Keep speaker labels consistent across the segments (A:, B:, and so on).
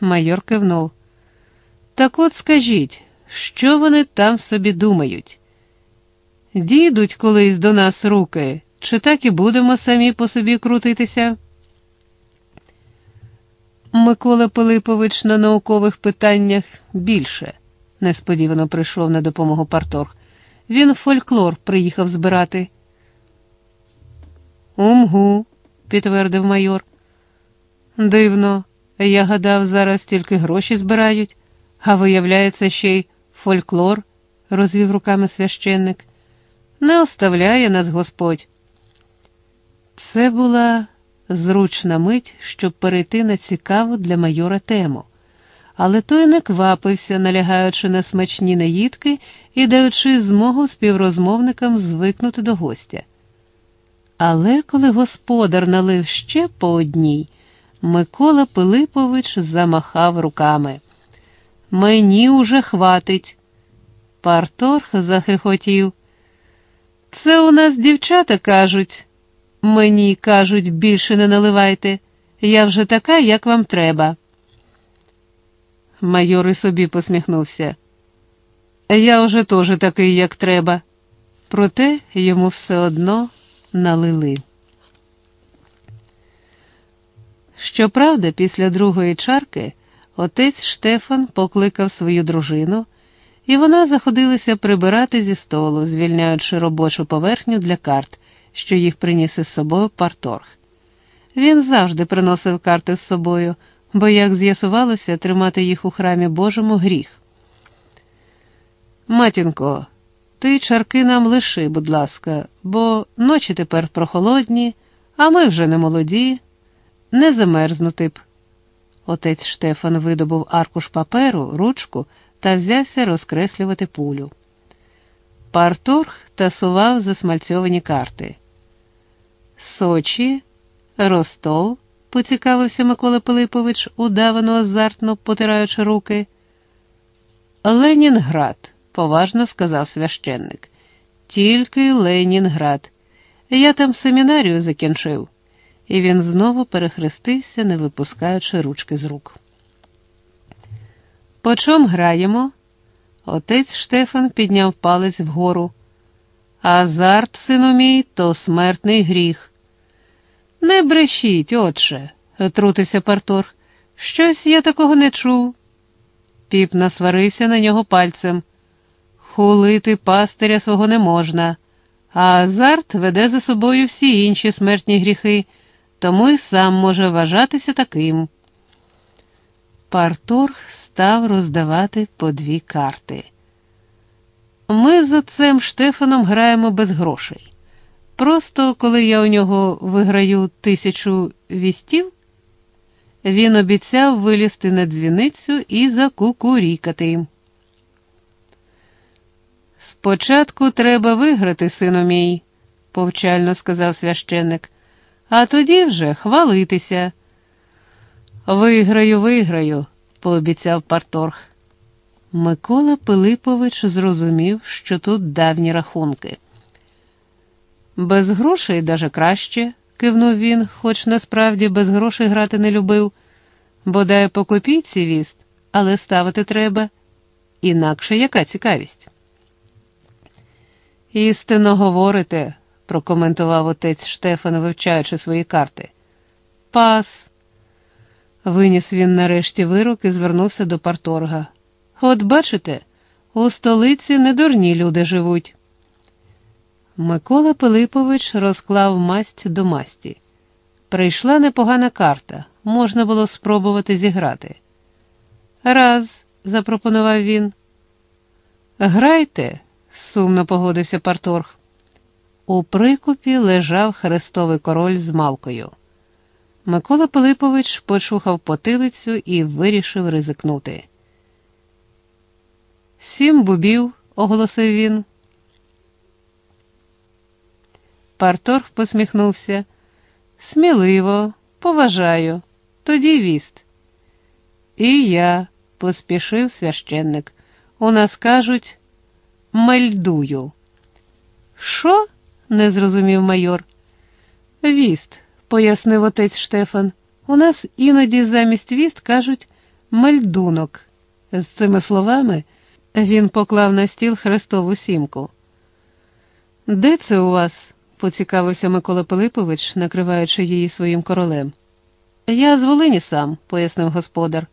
A: Майор кивнув. Так от скажіть, що вони там собі думають? Дійдуть колись до нас руки, чи так і будемо самі по собі крутитися? Микола Пилипович на наукових питаннях більше, несподівано прийшов на допомогу Парторг. Він фольклор приїхав збирати. Умгу, підтвердив майор. Дивно, я гадав, зараз тільки гроші збирають, а виявляється, ще й фольклор, розвів руками священник. Не оставляє нас Господь. Це була зручна мить, щоб перейти на цікаву для майора тему, але той не квапився, налягаючи на смачні наїдки і даючи змогу співрозмовникам звикнути до гостя. Але коли господар налив ще по одній, Микола Пилипович замахав руками. Мені уже хватить. Парторг захихотів. Це у нас дівчата кажуть. Мені кажуть, більше не наливайте. Я вже така, як вам треба. Майор і собі посміхнувся. Я вже теж такий, як треба. Проте йому все одно налили. Щоправда, після другої чарки отець Штефан покликав свою дружину, і вона заходилася прибирати зі столу, звільняючи робочу поверхню для карт, що їх приніс із собою парторг. Він завжди приносив карти з собою, бо, як з'ясувалося, тримати їх у храмі Божому гріх. Матінко, ти чарки нам лиши, будь ласка, бо ночі тепер прохолодні, а ми вже не молоді, не замерзнути б. Отець Штефан видобув аркуш паперу, ручку та взявся розкреслювати пулю. Парторг тасував засмальцьовані карти. Сочі, Ростов, поцікавився Микола Пилипович, удавано азартно потираючи руки. Ленінград поважно сказав священник. Тільки Ленінград. Я там семінарію закінчив. І він знову перехрестився, не випускаючи ручки з рук. По чом граємо? Отець Штефан підняв палець вгору. Азарт, сину мій, то смертний гріх. Не брешіть, отче, отрутився Партор. Щось я такого не чув. Піп насварився на нього пальцем. Хулити пастиря свого не можна, а азарт веде за собою всі інші смертні гріхи, тому й сам може вважатися таким. Парторг став роздавати по дві карти. Ми з отцем Штефаном граємо без грошей. Просто коли я у нього виграю тисячу вістів, він обіцяв вилізти на дзвіницю і закукурікати. Спочатку треба виграти, сину мій, повчально сказав священник, а тоді вже хвалитися. Виграю, виграю, пообіцяв Парторг. Микола Пилипович зрозумів, що тут давні рахунки. Без грошей даже краще, кивнув він, хоч насправді без грошей грати не любив, бодай по копійці віст, але ставити треба, інакше яка цікавість. Істинно говорите, прокоментував отець Штефан, вивчаючи свої карти. Пас. Виніс він нарешті вирок і звернувся до парторга. От бачите, у столиці недурні люди живуть. Микола Пилипович розклав масть до масті. Прийшла непогана карта, можна було спробувати зіграти. Раз, запропонував він. Грайте, сумно погодився Парторг. У прикупі лежав хрестовий король з малкою. Микола Пилипович почухав потилицю і вирішив ризикнути. Сім бубів, оголосив він. Парторг посміхнувся. Сміливо, поважаю, тоді віст. І я, поспішив священник. У нас кажуть мельдую. Що? Не зрозумів майор. Віст, пояснив отець Штефан. У нас іноді замість віст кажуть мальдунок. З цими словами він поклав на стіл хрестову сімку. Де це у вас? поцікавився Микола Пилипович, накриваючи її своїм королем. Я з Волині сам, пояснив господар.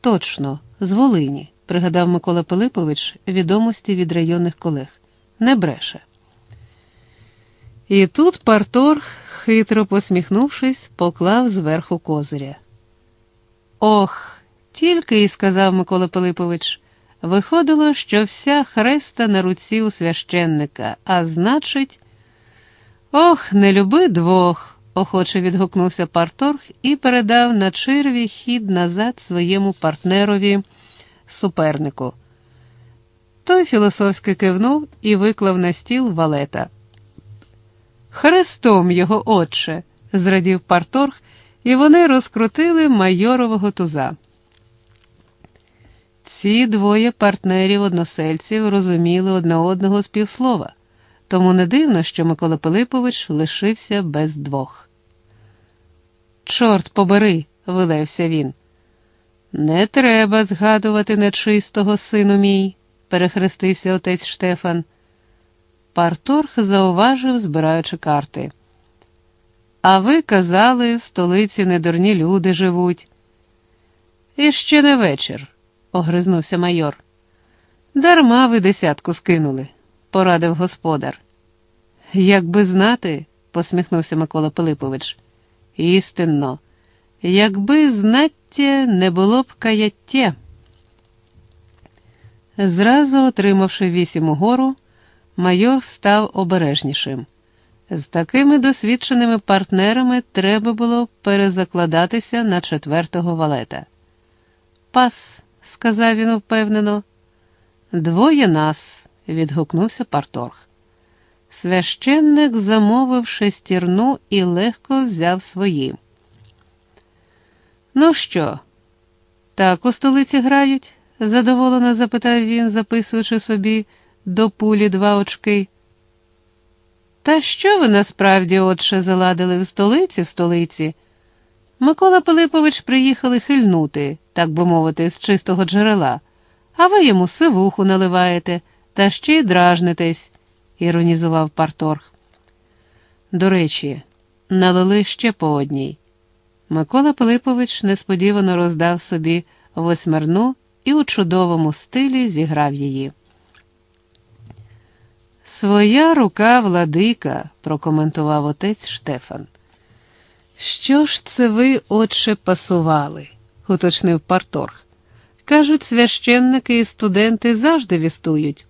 A: Точно, з Волині, пригадав Микола Пилипович відомості від районних колег. Не бреше. І тут Партор, хитро посміхнувшись, поклав зверху козиря. Ох, тільки й сказав Микола Пилипович. Виходило, що вся хреста на руці у священника, а значить, ох, не люби двох, охоче відгукнувся Парторг і передав на черві хід назад своєму партнерові супернику. Той філософськи кивнув і виклав на стіл валета. Хрестом його, отче, зрадів Парторг, і вони розкрутили майорового туза. Ці двоє партнерів односельців розуміли одне одного з півслова, тому не дивно, що Микола Пилипович лишився без двох. Чорт побери, вилився він. Не треба згадувати нечистого сину мій, перехрестився отець Штефан. Парторг зауважив, збираючи карти. А ви казали, в столиці недурні люди живуть. І ще не вечір огризнувся майор. Дарма ви десятку скинули, порадив господар. Якби знати, посміхнувся Микола Пилипович. Істинно, якби знаття не було б каяття. Зразу отримавши вісім угору, майор став обережнішим. З такими досвідченими партнерами треба було перезакладатися на четвертого валета. Пас сказав він впевнено. Двоє нас, відгукнувся Парторг. Священник замовив шестірну і легко взяв свої. Ну що, так у столиці грають? задоволено запитав він, записуючи собі до пулі два очки. Та що ви насправді, отче, заладили в столиці в столиці? Микола Пилипович приїхали хильнути, так би мовити, з чистого джерела, а ви йому сивуху наливаєте та ще й дражнитесь, іронізував Парторг. До речі, налили ще по одній. Микола Пилипович несподівано роздав собі восьмерну і у чудовому стилі зіграв її. Своя рука владика, прокоментував отець Штефан. Що ж це ви, отче, пасували? уточнив Парторг. Кажуть, священники і студенти завжди вістують.